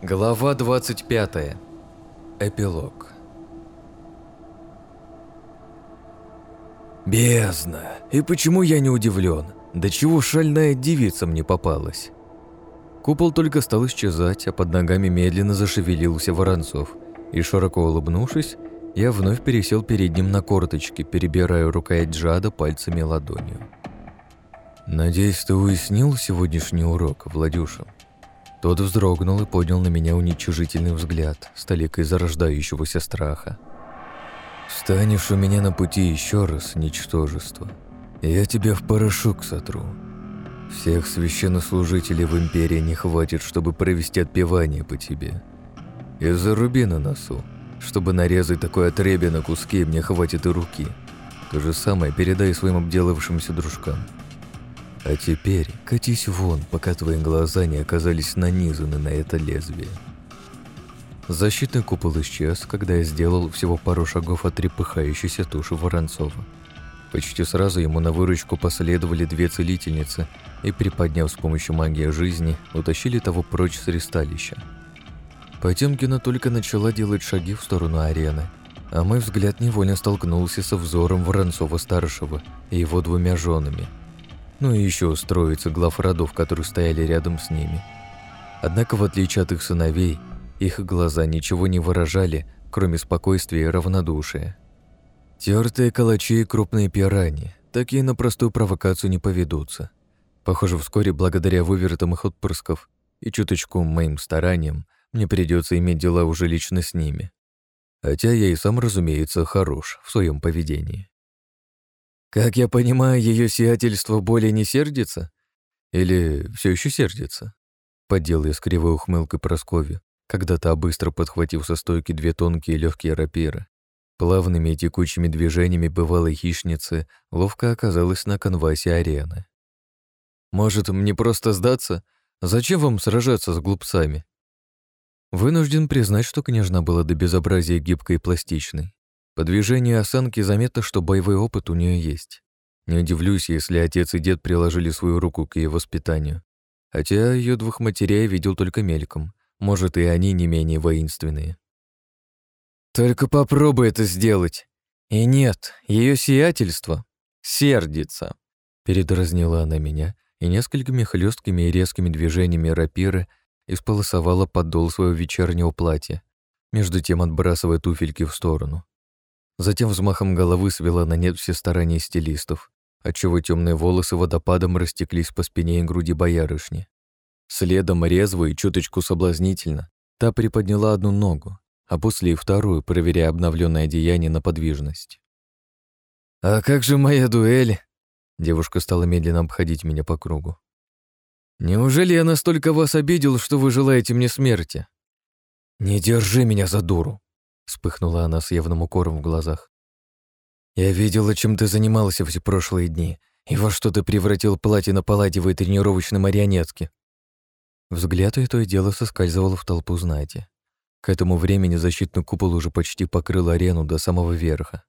Глава 25. Эпилог. Бездна. И почему я не удивлен? До чего шальная девица мне попалась? Купол только стал исчезать, а под ногами медленно зашевелился Воронцов. И широко улыбнувшись, я вновь пересел перед ним на корточки, перебирая рукоять Джада пальцами ладонью. «Надеюсь, ты уяснил сегодняшний урок, Владюша?» Тот вздрогнул и поднял на меня уничижительный взгляд с толикой зарождающегося страха. «Станешь у меня на пути еще раз, ничтожество. Я тебя в порошок сотру. Всех священнослужителей в Империи не хватит, чтобы провести отпевание по тебе. И заруби на носу, чтобы нарезать такое отребье на куски, мне хватит и руки. То же самое передай своим обделавшимся дружкам». А теперь катись вон, пока твои глаза не оказались нанизаны на это лезвие. Защитный купол исчез, когда я сделал всего пару шагов от трепыхающейся туши Воронцова. Почти сразу ему на выручку последовали две целительницы и, приподняв с помощью магии жизни, утащили того прочь с ристалища. Потемкина только начала делать шаги в сторону арены, а мой взгляд невольно столкнулся со взором Воронцова-старшего и его двумя женами – ну и еще устроиться глав родов, которые стояли рядом с ними. Однако, в отличие от их сыновей, их глаза ничего не выражали, кроме спокойствия и равнодушия. Тертые калачи и крупные пираньи, такие на простую провокацию не поведутся. Похоже, вскоре, благодаря вывертам их отпрысков и чуточку моим стараниям, мне придется иметь дела уже лично с ними. Хотя я и сам, разумеется, хорош в своем поведении. Как я понимаю, ее сиятельство более не сердится? Или все еще сердится? Поддел я с кривой ухмылкой Прасковью, когда-то быстро подхватив со стойки две тонкие легкие рапиры. Плавными и текучими движениями бывалой хищницы ловко оказалась на конвасе арены. «Может, мне просто сдаться? Зачем вам сражаться с глупцами?» Вынужден признать, что княжна была до безобразия гибкой и пластичной. По движению осанки заметно, что боевой опыт у нее есть. Не удивлюсь, если отец и дед приложили свою руку к ее воспитанию. Хотя ее двух матерей видел только мельком. Может, и они не менее воинственные. «Только попробуй это сделать. И нет, ее сиятельство сердится», — передразнила она меня и несколькими хлесткими и резкими движениями рапиры исполосовала подол своего вечернего платья, между тем отбрасывая туфельки в сторону. Затем взмахом головы свела на нет все старания стилистов, отчего темные волосы водопадом растеклись по спине и груди боярышни. Следом резво и чуточку соблазнительно та приподняла одну ногу, а после и вторую, проверяя обновленное одеяние на подвижность. «А как же моя дуэль?» Девушка стала медленно обходить меня по кругу. «Неужели я настолько вас обидел, что вы желаете мне смерти?» «Не держи меня за дуру!» Вспыхнула она с явным укором в глазах. «Я видела, чем ты занимался все прошлые дни, и во что ты превратил платье на палладевой тренировочной марионетке». Взгляд и то и дело соскальзывал в толпу знати. К этому времени защитный купол уже почти покрыл арену до самого верха.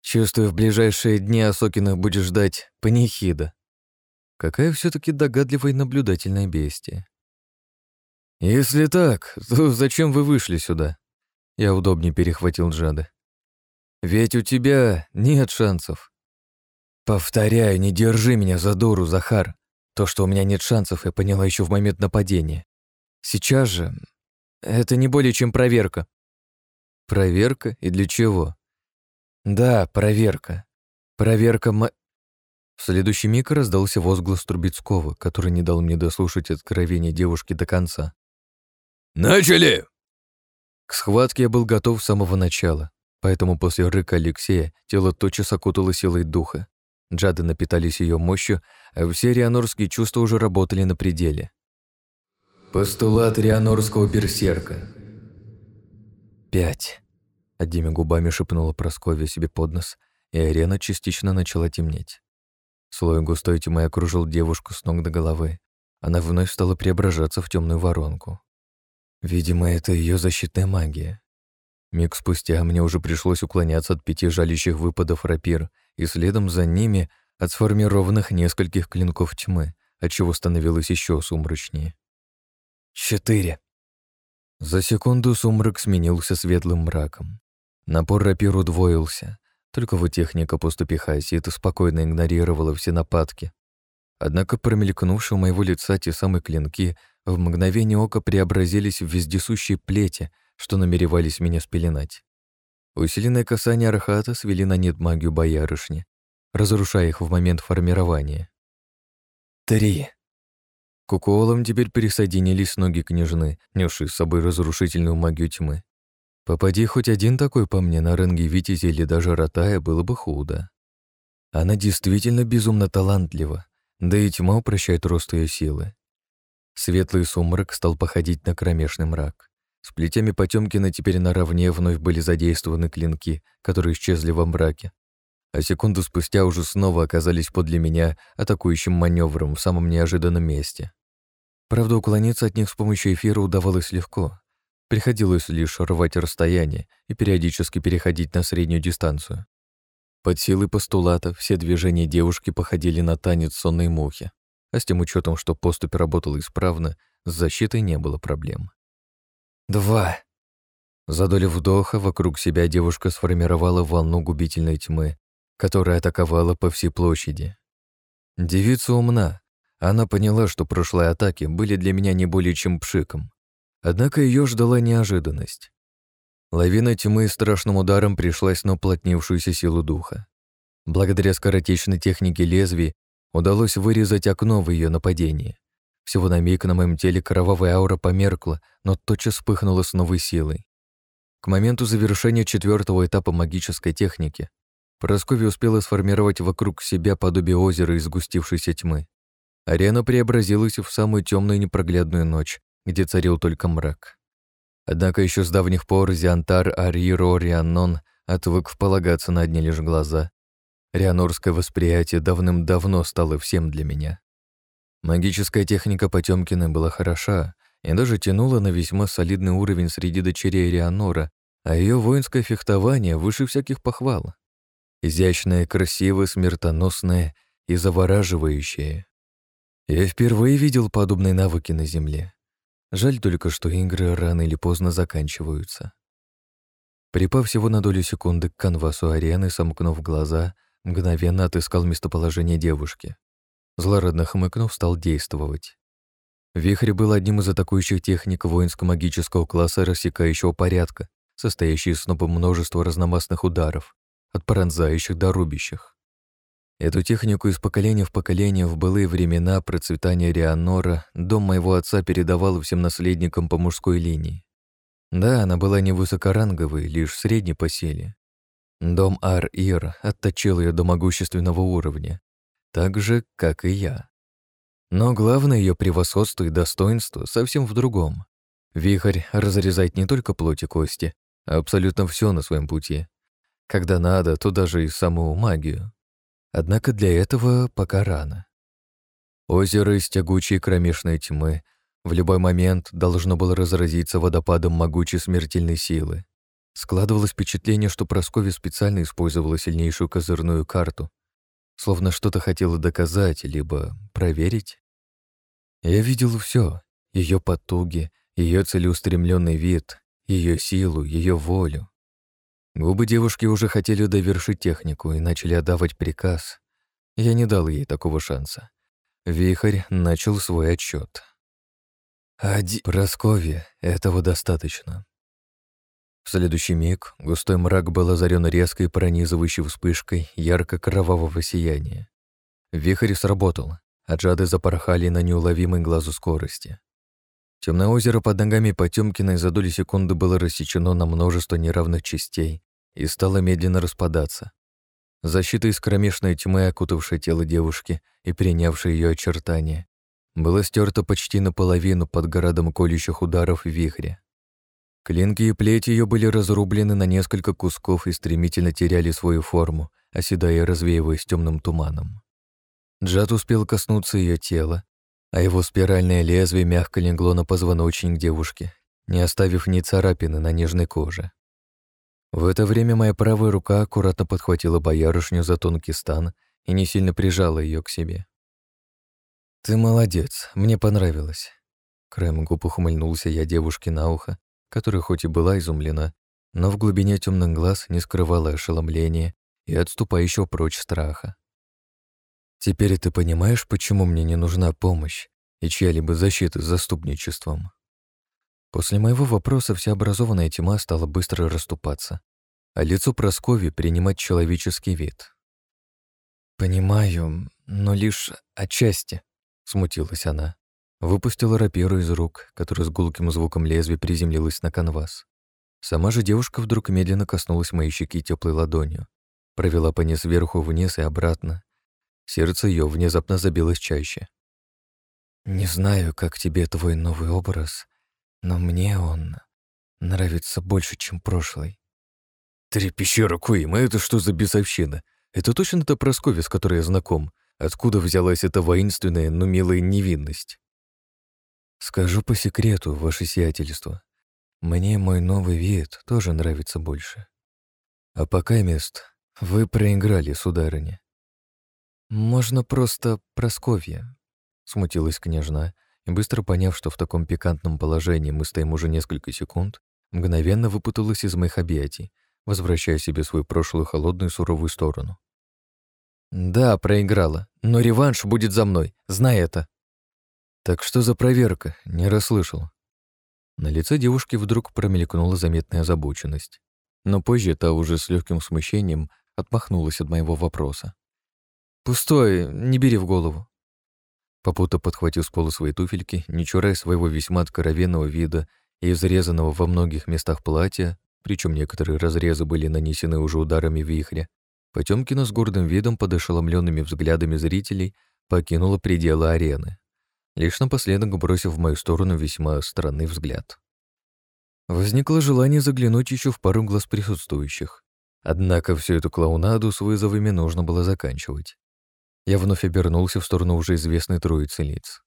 «Чувствую, в ближайшие дни Осокина будешь ждать панихида». Какая все таки догадливая и наблюдательная бестия. «Если так, то зачем вы вышли сюда?» Я удобнее перехватил Джада. «Ведь у тебя нет шансов». «Повторяю, не держи меня за дуру, Захар. То, что у меня нет шансов, я поняла еще в момент нападения. Сейчас же это не более чем проверка». «Проверка? И для чего?» «Да, проверка. Проверка мо...» В следующий миг раздался возглас Трубецкого, который не дал мне дослушать откровение девушки до конца. «Начали!» К схватке я был готов с самого начала, поэтому после рыка Алексея тело тотчас окутало силой духа. Джады напитались ее мощью, а все рианорские чувства уже работали на пределе. Постулат рианорского берсерка. «Пять», — одними губами шепнула Прасковья себе под нос, и арена частично начала темнеть. Слой густой тьмы окружил девушку с ног до головы. Она вновь стала преображаться в темную воронку. Видимо, это ее защитная магия. Миг спустя мне уже пришлось уклоняться от пяти жалящих выпадов рапир и следом за ними от сформированных нескольких клинков тьмы, отчего становилось еще сумрачнее. «Четыре!» За секунду сумрак сменился светлым мраком. Напор рапир удвоился, только вот техника поступи Хасита спокойно игнорировала все нападки. Однако промелькнувшие у моего лица те самые клинки в мгновение ока преобразились в вездесущие плети, что намеревались меня спеленать. Усиленное касание Архата свели на нет магию боярышни, разрушая их в момент формирования. Три. К уколам теперь пересоединились ноги княжны, несшие с собой разрушительную магию тьмы. Попади хоть один такой по мне на рынге Витязи или даже Ротая, было бы худо. Она действительно безумно талантлива, да и тьма упрощает рост ее силы. Светлый сумрак стал походить на кромешный мрак. С плетями Потёмкина теперь наравне вновь были задействованы клинки, которые исчезли во мраке. А секунду спустя уже снова оказались подле меня атакующим маневром в самом неожиданном месте. Правда, уклониться от них с помощью эфира удавалось легко. Приходилось лишь рвать расстояние и периодически переходить на среднюю дистанцию. Под силой постулата все движения девушки походили на танец сонной мухи, а с тем учетом, что поступь работала исправно, с защитой не было проблем. «Два!» За долю вдоха вокруг себя девушка сформировала волну губительной тьмы, которая атаковала по всей площади. Девица умна, она поняла, что прошлые атаки были для меня не более чем пшиком. Однако ее ждала неожиданность. Лавина тьмы страшным ударом пришлась на уплотнившуюся силу духа. Благодаря скоротечной технике лезвий удалось вырезать окно в ее нападении. Всего на миг на моем теле кровавая аура померкла, но тотчас вспыхнула с новой силой. К моменту завершения четвертого этапа магической техники Прасковья успела сформировать вокруг себя подобие озера из сгустившейся тьмы. Арена преобразилась в самую темную непроглядную ночь, где царил только мрак. Однако еще с давних пор Зиантар Ариро Рианон отвык полагаться на одни лишь глаза. Рианорское восприятие давным-давно стало всем для меня. Магическая техника Потёмкина была хороша и даже тянула на весьма солидный уровень среди дочерей Рианора, а ее воинское фехтование выше всяких похвал. Изящное, красивое, смертоносное и завораживающее. Я впервые видел подобные навыки на Земле. Жаль только, что игры рано или поздно заканчиваются. Припав всего на долю секунды к канвасу арены, сомкнув глаза, мгновенно отыскал местоположение девушки. Злорадно хмыкнув, стал действовать. Вихрь был одним из атакующих техник воинско-магического класса рассекающего порядка, состоящий из снопа множества разномастных ударов, от пронзающих до рубящих. Эту технику из поколения в поколение в былые времена процветания Рианора дом моего отца передавал всем наследникам по мужской линии. Да, она была не высокоранговой, лишь средней по силе. Дом Ар-Ир отточил ее до могущественного уровня, так же, как и я. Но главное ее превосходство и достоинство совсем в другом. Вихрь разрезает не только плоть и кости, а абсолютно все на своем пути. Когда надо, то даже и саму магию. Однако для этого пока рано. Озеро из тягучей кромешной тьмы в любой момент должно было разразиться водопадом могучей смертельной силы. Складывалось впечатление, что Прасковья специально использовала сильнейшую козырную карту, словно что-то хотела доказать, либо проверить. Я видел все: ее потуги, ее целеустремленный вид, ее силу, ее волю. Губы девушки уже хотели довершить технику и начали отдавать приказ. Я не дал ей такого шанса. Вихрь начал свой отчет. «Оди... Просковья, этого достаточно». В следующий миг густой мрак был озарен резкой пронизывающей вспышкой ярко-кровавого сияния. Вихрь сработал, а джады запорхали на неуловимой глазу скорости. Темное озеро под ногами Потёмкиной за доли секунды было рассечено на множество неравных частей, и стала медленно распадаться. Защита из кромешной тьмы, окутавшая тело девушки и принявшая ее очертания, была стерта почти наполовину под городом колющих ударов вихря. Клинки и плети ее были разрублены на несколько кусков и стремительно теряли свою форму, оседая и развеиваясь темным туманом. Джад успел коснуться ее тела, а его спиральное лезвие мягко легло на позвоночник девушки, не оставив ни царапины на нежной коже. В это время моя правая рука аккуратно подхватила боярышню за тонкий стан и не сильно прижала ее к себе. «Ты молодец, мне понравилось». Краем губ ухмыльнулся я девушке на ухо которая хоть и была изумлена, но в глубине темных глаз не скрывала ошеломления и отступающего прочь страха. «Теперь ты понимаешь, почему мне не нужна помощь и чья-либо защита с заступничеством?» После моего вопроса вся образованная тьма стала быстро расступаться, а лицо Праскови принимать человеческий вид. «Понимаю, но лишь отчасти», — смутилась она. Выпустила рапиру из рук, которая с гулким звуком лезвия приземлилась на канвас. Сама же девушка вдруг медленно коснулась моей щеки теплой ладонью, провела по ней сверху вниз и обратно. Сердце ее внезапно забилось чаще. «Не знаю, как тебе твой новый образ, но мне он нравится больше, чем прошлый». «Трепещи рукой, а это что за бесовщина? Это точно та Прасковья, с которой я знаком? Откуда взялась эта воинственная, но милая невинность?» «Скажу по секрету, ваше сиятельство. Мне мой новый вид тоже нравится больше. А пока мест вы проиграли, сударыня». «Можно просто Просковья», — смутилась княжна, и быстро поняв, что в таком пикантном положении мы стоим уже несколько секунд, мгновенно выпуталась из моих объятий, возвращая себе свою прошлую холодную суровую сторону. «Да, проиграла, но реванш будет за мной, знай это». «Так что за проверка?» Не расслышал. На лице девушки вдруг промелькнула заметная озабоченность. Но позже та уже с легким смущением отмахнулась от моего вопроса. «Пустой, не бери в голову». Попута подхватил с пола свои туфельки, не чурая своего весьма откровенного вида и изрезанного во многих местах платья, причем некоторые разрезы были нанесены уже ударами вихря, Потемкина с гордым видом под ошеломленными взглядами зрителей покинула пределы арены лишь напоследок бросив в мою сторону весьма странный взгляд. Возникло желание заглянуть еще в пару глаз присутствующих. Однако всю эту клоунаду с вызовами нужно было заканчивать. Я вновь обернулся в сторону уже известной троицы лиц.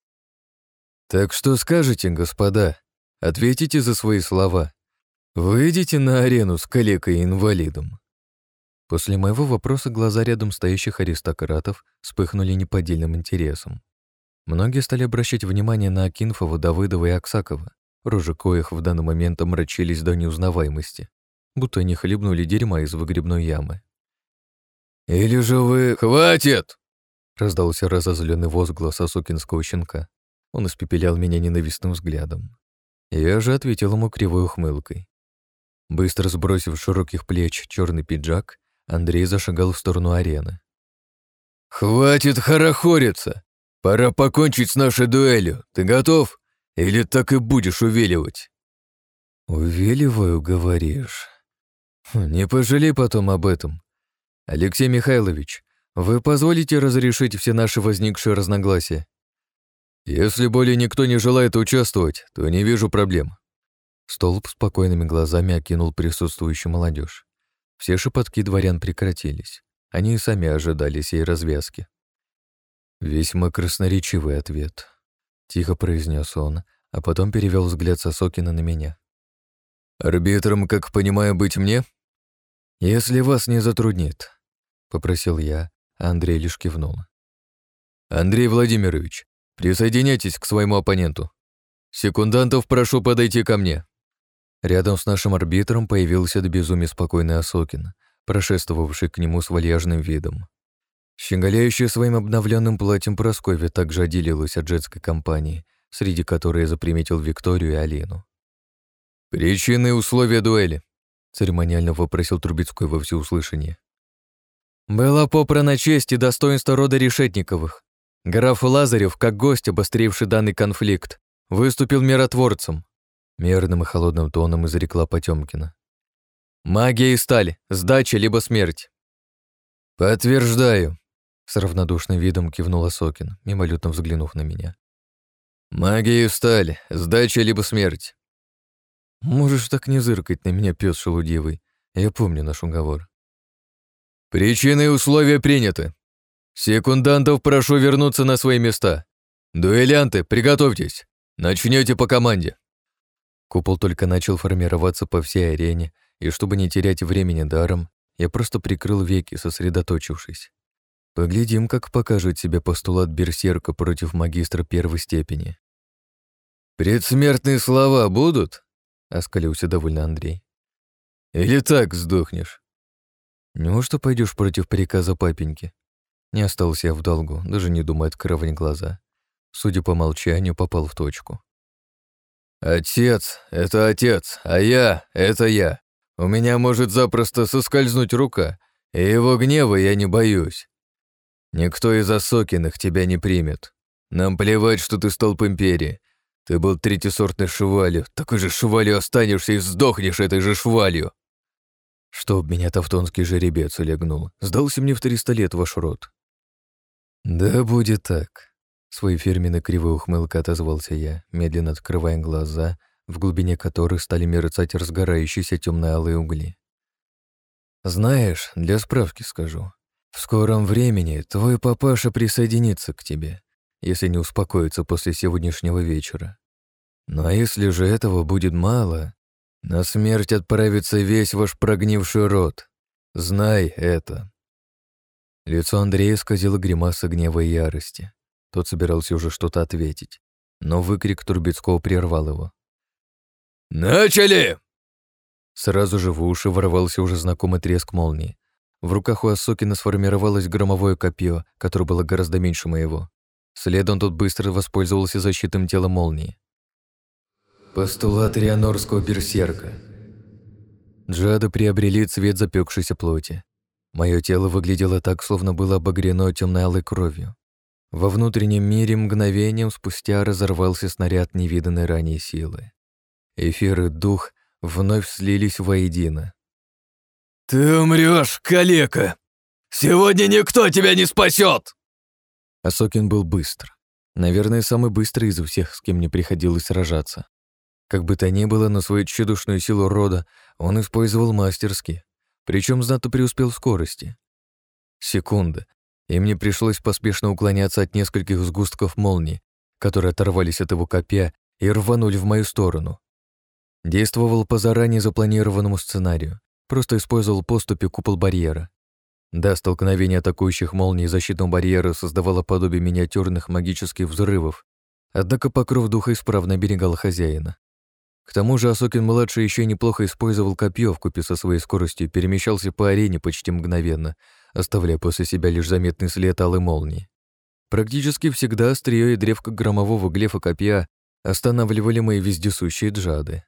«Так что скажете, господа? Ответите за свои слова. Выйдите на арену с калекой-инвалидом». После моего вопроса глаза рядом стоящих аристократов вспыхнули неподдельным интересом. Многие стали обращать внимание на Акинфова, Давыдова и Аксакова, рожи коих в данный момент омрачились до неузнаваемости, будто они хлебнули дерьма из выгребной ямы. «Или же вы... Хватит!» — раздался разозленный возглас Осокинского щенка. Он испепелял меня ненавистным взглядом. Я же ответил ему кривой ухмылкой. Быстро сбросив широких плеч черный пиджак, Андрей зашагал в сторону арены. «Хватит хорохориться! «Пора покончить с нашей дуэлью. Ты готов? Или так и будешь увиливать?» «Увиливаю, говоришь? Не пожалей потом об этом. Алексей Михайлович, вы позволите разрешить все наши возникшие разногласия? Если более никто не желает участвовать, то не вижу проблем». Столб спокойными глазами окинул присутствующую молодежь. Все шепотки дворян прекратились. Они и сами ожидали сей развязки. «Весьма красноречивый ответ», — тихо произнес он, а потом перевел взгляд Сосокина на меня. «Арбитром, как понимаю, быть мне?» «Если вас не затруднит», — попросил я, а Андрей лишь кивнул. «Андрей Владимирович, присоединяйтесь к своему оппоненту. Секундантов прошу подойти ко мне». Рядом с нашим арбитром появился до безумия спокойный Осокин, прошествовавший к нему с вальяжным видом. Щеголяющая своим обновленным платьем Прасковья также отделилась от женской компании, среди которой я заприметил Викторию и Алину. «Причины и условия дуэли», — церемониально вопросил Трубецкой во всеуслышание. «Была попрана честь и достоинство рода Решетниковых. Граф Лазарев, как гость, обостривший данный конфликт, выступил миротворцем», — мерным и холодным тоном изрекла Потемкина. «Магия и сталь, сдача либо смерть». «Подтверждаю», с равнодушным видом кивнул Сокин, мимолетно взглянув на меня. «Магия и сталь, сдача либо смерть». «Можешь так не зыркать на меня, пес шелудивый. Я помню наш уговор». «Причины и условия приняты. Секундантов прошу вернуться на свои места. Дуэлянты, приготовьтесь. Начнете по команде». Купол только начал формироваться по всей арене, и чтобы не терять времени даром, я просто прикрыл веки, сосредоточившись. Поглядим, как покажет себя постулат берсерка против магистра первой степени. «Предсмертные слова будут?» оскалился довольно Андрей. «Или так сдохнешь?» «Неужто пойдешь против приказа папеньки?» Не остался я в долгу, даже не думая открывать глаза. Судя по молчанию, попал в точку. «Отец — это отец, а я — это я. У меня может запросто соскользнуть рука, и его гнева я не боюсь. Никто из Осокиных тебя не примет. Нам плевать, что ты столб империи. Ты был третьесортной швалью, такой же швалью останешься и сдохнешь этой же швалью. Чтоб меня тавтонский жеребец улегнул. Сдался мне в триста лет ваш род. Да будет так. Своей фирменной кривой ухмылкой отозвался я, медленно открывая глаза, в глубине которых стали мерцать разгорающиеся темно-алые угли. «Знаешь, для справки скажу, в скором времени твой папаша присоединится к тебе, если не успокоится после сегодняшнего вечера. Ну а если же этого будет мало, на смерть отправится весь ваш прогнивший род. Знай это». Лицо Андрея сказило гримаса гнева и ярости. Тот собирался уже что-то ответить, но выкрик Турбецкого прервал его. «Начали!» Сразу же в уши ворвался уже знакомый треск молнии. В руках у Асокина сформировалось громовое копье, которое было гораздо меньше моего. Следом тот быстро воспользовался защитным телом молнии. Постулат Рианорского берсерка. Джады приобрели цвет запекшейся плоти. Мое тело выглядело так, словно было обогрено темно-алой кровью. Во внутреннем мире мгновением спустя разорвался снаряд невиданной ранее силы. Эфир и дух вновь слились воедино. «Ты умрешь, калека! Сегодня никто тебя не спасет!» Асокин был быстр. Наверное, самый быстрый из всех, с кем мне приходилось сражаться. Как бы то ни было, на свою чудушную силу рода он использовал мастерски, причем знато преуспел в скорости. Секунда, и мне пришлось поспешно уклоняться от нескольких сгустков молнии, которые оторвались от его копья и рванули в мою сторону. Действовал по заранее запланированному сценарию, просто использовал поступи купол барьера. Да, столкновение атакующих молний и защитного барьера создавало подобие миниатюрных магических взрывов, однако покров духа исправно оберегал хозяина. К тому же Асокин-младший еще неплохо использовал копье в купе со своей скоростью перемещался по арене почти мгновенно, оставляя после себя лишь заметный след алой молнии. Практически всегда острие и древко громового глефа копья останавливали мои вездесущие джады.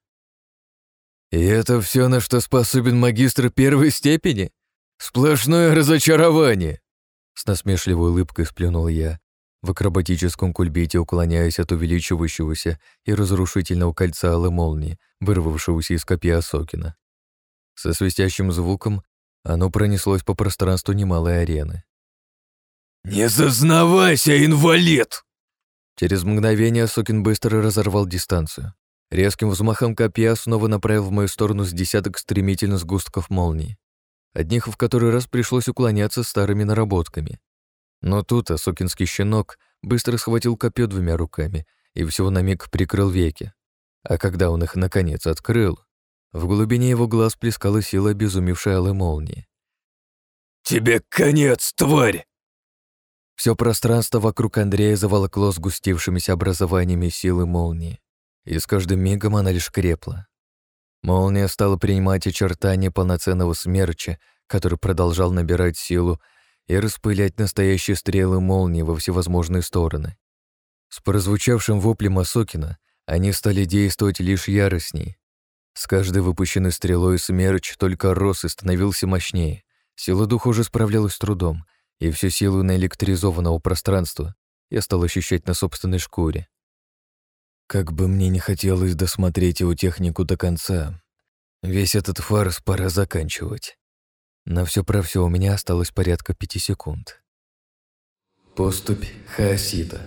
«И это все, на что способен магистр первой степени? Сплошное разочарование!» С насмешливой улыбкой сплюнул я, в акробатическом кульбите уклоняясь от увеличивающегося и разрушительного кольца алой молнии, вырвавшегося из копья Сокина. Со свистящим звуком оно пронеслось по пространству немалой арены. «Не зазнавайся, инвалид!» Через мгновение Сокин быстро разорвал дистанцию. Резким взмахом копья снова направил в мою сторону с десяток стремительно сгустков молнии. Одних в который раз пришлось уклоняться старыми наработками. Но тут Асокинский щенок быстро схватил копье двумя руками и всего на миг прикрыл веки. А когда он их наконец открыл, в глубине его глаз плескала сила обезумевшей алой молнии. «Тебе конец, тварь!» Все пространство вокруг Андрея заволокло сгустившимися образованиями силы молнии, и с каждым мигом она лишь крепла. Молния стала принимать очертания полноценного смерча, который продолжал набирать силу и распылять настоящие стрелы молнии во всевозможные стороны. С прозвучавшим воплем Осокина они стали действовать лишь яростней, с каждой выпущенной стрелой смерч только рос и становился мощнее. Сила духа уже справлялась с трудом, и всю силу наэлектризованного пространства я стал ощущать на собственной шкуре. Как бы мне не хотелось досмотреть его технику до конца, весь этот фарс пора заканчивать. На все про все у меня осталось порядка пяти секунд. Поступь Хаосита.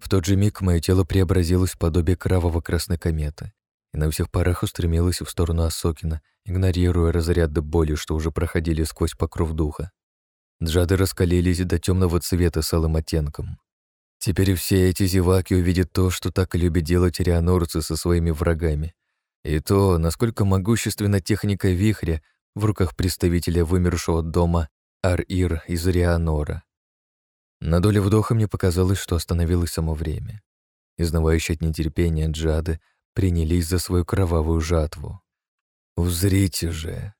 В тот же миг мое тело преобразилось в подобие кроваво-красной кометы и на всех парах устремилась в сторону Осокина, игнорируя разряды боли, что уже проходили сквозь покров духа. Джады раскалились до темного цвета с алым оттенком. Теперь все эти зеваки увидят то, что так любят делать рианорцы со своими врагами, и то, насколько могущественна техника вихря в руках представителя вымершего дома Ар-Ир из Рианора. На долю вдоха мне показалось, что остановилось само время. Изнывающие от нетерпения Джады принялись за свою кровавую жатву. Узрите же.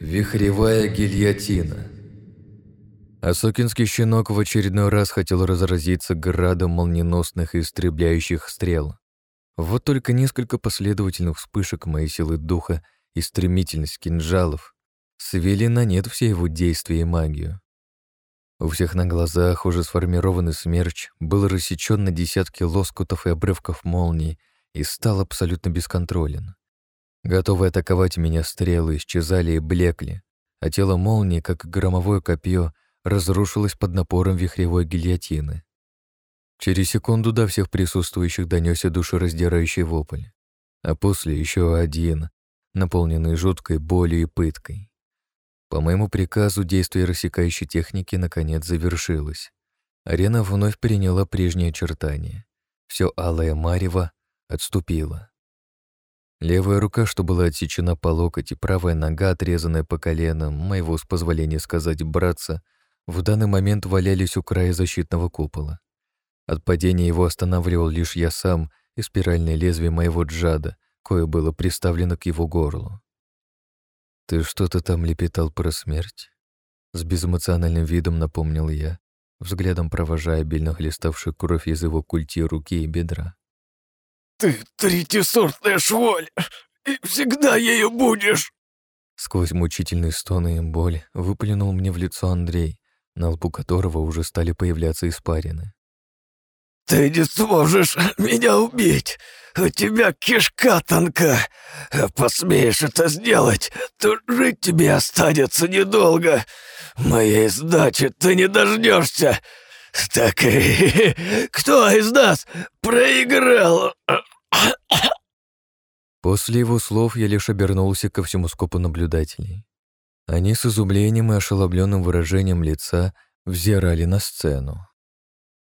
Вихревая гильотина. Осокинский щенок в очередной раз хотел разразиться градом молниеносных и истребляющих стрел. Вот только несколько последовательных вспышек моей силы духа и стремительность кинжалов свели на нет все его действия и магию. У всех на глазах уже сформированный смерч был рассечен на десятки лоскутов и обрывков молний и стал абсолютно бесконтролен. Готовые атаковать меня стрелы исчезали и блекли, а тело молнии, как громовое копье, разрушилось под напором вихревой гильотины. Через секунду до всех присутствующих донесся душераздирающий вопль, а после еще один, наполненный жуткой болью и пыткой. По моему приказу действие рассекающей техники наконец завершилось. Арена вновь приняла прежние очертания. Все алое марево отступило. Левая рука, что была отсечена по локоть, и правая нога, отрезанная по коленам, моего, с позволения сказать, братца, в данный момент валялись у края защитного купола. От падения его останавливал лишь я сам и спиральное лезвие моего джада, кое было приставлено к его горлу. «Ты что-то там лепетал про смерть?» С безэмоциональным видом напомнил я, взглядом провожая обильно хлеставшую кровь из его культи руки и бедра. «Ты третьесортная шваль, и всегда ею будешь!» Сквозь мучительные стоны и боль выплюнул мне в лицо Андрей, на лбу которого уже стали появляться испарины. «Ты не сможешь меня убить! У тебя кишка тонка! Посмеешь это сделать, то жить тебе останется недолго! Моей сдачи ты не дождешься! Так и кто из нас проиграл?» После его слов я лишь обернулся ко всему скопу наблюдателей. Они с изумлением и ошеломленным выражением лица взирали на сцену.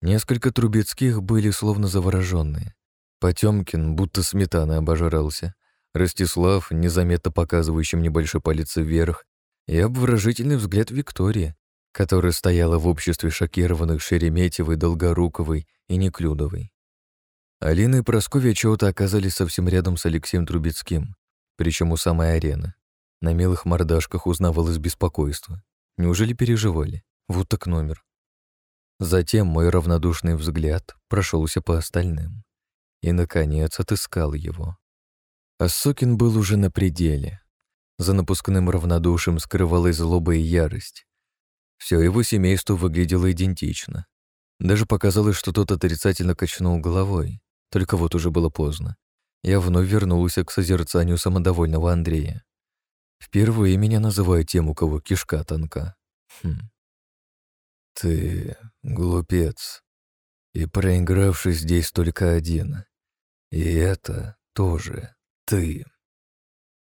Несколько Трубецких были словно завороженные. Потемкин будто сметаной обожрался. Ростислав, незаметно показывающим небольшой палец вверх, и обворожительный взгляд Виктории, которая стояла в обществе шокированных Шереметьевой, Долгоруковой и Неклюдовой. Алина и Прасковья чего-то оказались совсем рядом с Алексеем Трубецким, причем у самой арены. На милых мордашках узнавалось беспокойство. Неужели переживали? Вот так номер. Затем мой равнодушный взгляд прошелся по остальным и, наконец, отыскал его. Асокин был уже на пределе. За напускным равнодушием скрывалась злоба и ярость. Все его семейство выглядело идентично. Даже показалось, что тот отрицательно качнул головой. Только вот уже было поздно. Я вновь вернулся к созерцанию самодовольного Андрея. Впервые меня называют тем, у кого кишка тонка. Хм. Ты глупец. И проигравший здесь только один. И это тоже ты.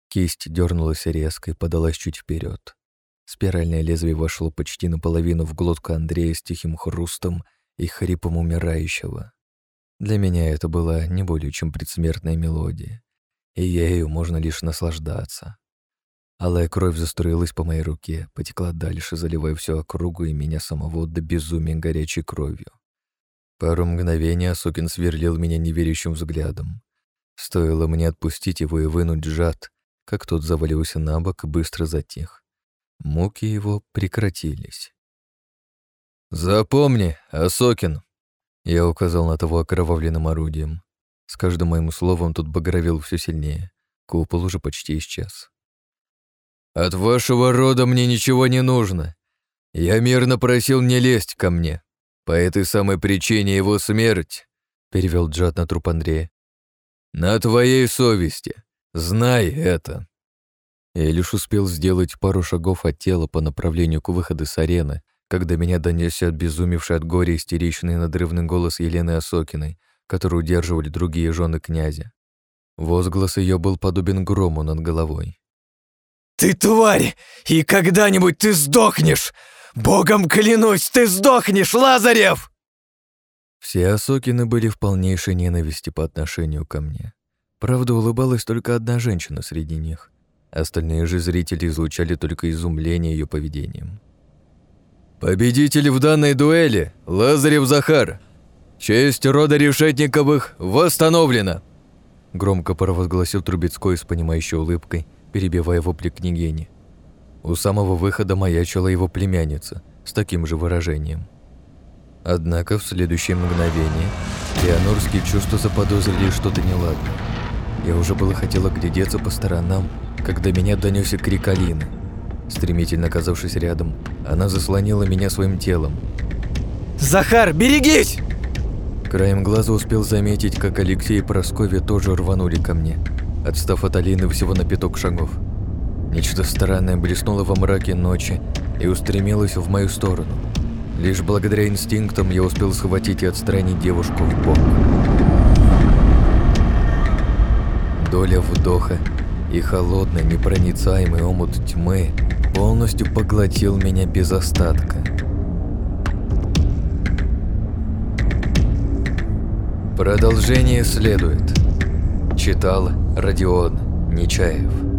Кисть дернулась резко и подалась чуть вперед. Спиральное лезвие вошло почти наполовину в глотку Андрея с тихим хрустом и хрипом умирающего. Для меня это была не более чем предсмертная мелодия, и ею можно лишь наслаждаться. Алая кровь заструилась по моей руке, потекла дальше, заливая всю округу и меня самого до безумия горячей кровью. Пару мгновений Асокин сверлил меня неверящим взглядом. Стоило мне отпустить его и вынуть жад, как тот завалился на бок и быстро затих. Муки его прекратились. «Запомни, Асокин!» Я указал на того окровавленным орудием. С каждым моим словом тут багровел все сильнее. Купол уже почти исчез. От вашего рода мне ничего не нужно. Я мирно просил не лезть ко мне. По этой самой причине его смерть, перевел Джад на труп Андрея. На твоей совести. Знай это. Я лишь успел сделать пару шагов от тела по направлению к выходу с арены, когда меня донесся обезумевший от горя истеричный надрывный голос Елены Осокиной, которую удерживали другие жены князя. Возглас ее был подобен грому над головой. «Ты тварь! И когда-нибудь ты сдохнешь! Богом клянусь, ты сдохнешь, Лазарев!» Все Осокины были в полнейшей ненависти по отношению ко мне. Правда, улыбалась только одна женщина среди них. Остальные же зрители излучали только изумление ее поведением. «Победитель в данной дуэли – Лазарев Захар. Честь рода Решетниковых восстановлена!» громко провозгласил Трубецкой с понимающей улыбкой, перебивая вопли княгини. У самого выхода маячила его племянница с таким же выражением. Однако в следующее мгновение леонорские чувства заподозрили что-то неладное. Я уже было хотела глядеться по сторонам, когда меня донесся крик Алины. Стремительно оказавшись рядом, она заслонила меня своим телом. «Захар, берегись!» Краем глаза успел заметить, как Алексей и Прасковья тоже рванули ко мне, отстав от Алины всего на пяток шагов. Нечто странное блеснуло во мраке ночи и устремилось в мою сторону. Лишь благодаря инстинктам я успел схватить и отстранить девушку в бок. Доля вдоха и холодный, непроницаемый омут тьмы полностью поглотил меня без остатка. Продолжение следует. Читал Родион Нечаев.